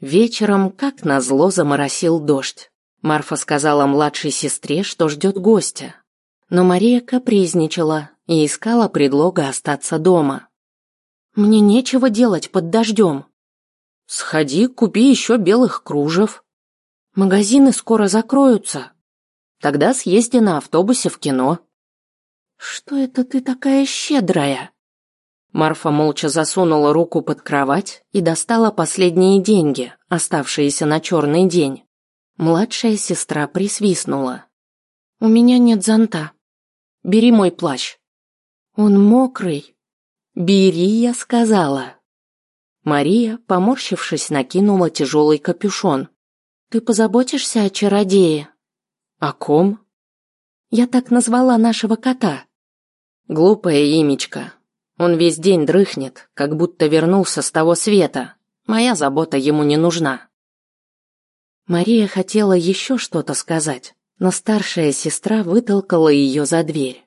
Вечером, как назло, заморосил дождь. Марфа сказала младшей сестре, что ждет гостя. Но Мария капризничала и искала предлога остаться дома. «Мне нечего делать под дождем». «Сходи, купи еще белых кружев». «Магазины скоро закроются». «Тогда съезди на автобусе в кино». «Что это ты такая щедрая?» Марфа молча засунула руку под кровать и достала последние деньги, оставшиеся на черный день. Младшая сестра присвистнула. «У меня нет зонта. Бери мой плащ». «Он мокрый». «Бери», я сказала. Мария, поморщившись, накинула тяжелый капюшон. «Ты позаботишься о чародее?» «О ком?» «Я так назвала нашего кота». «Глупое имечко. Он весь день дрыхнет, как будто вернулся с того света. Моя забота ему не нужна». Мария хотела еще что-то сказать, но старшая сестра вытолкала ее за дверь.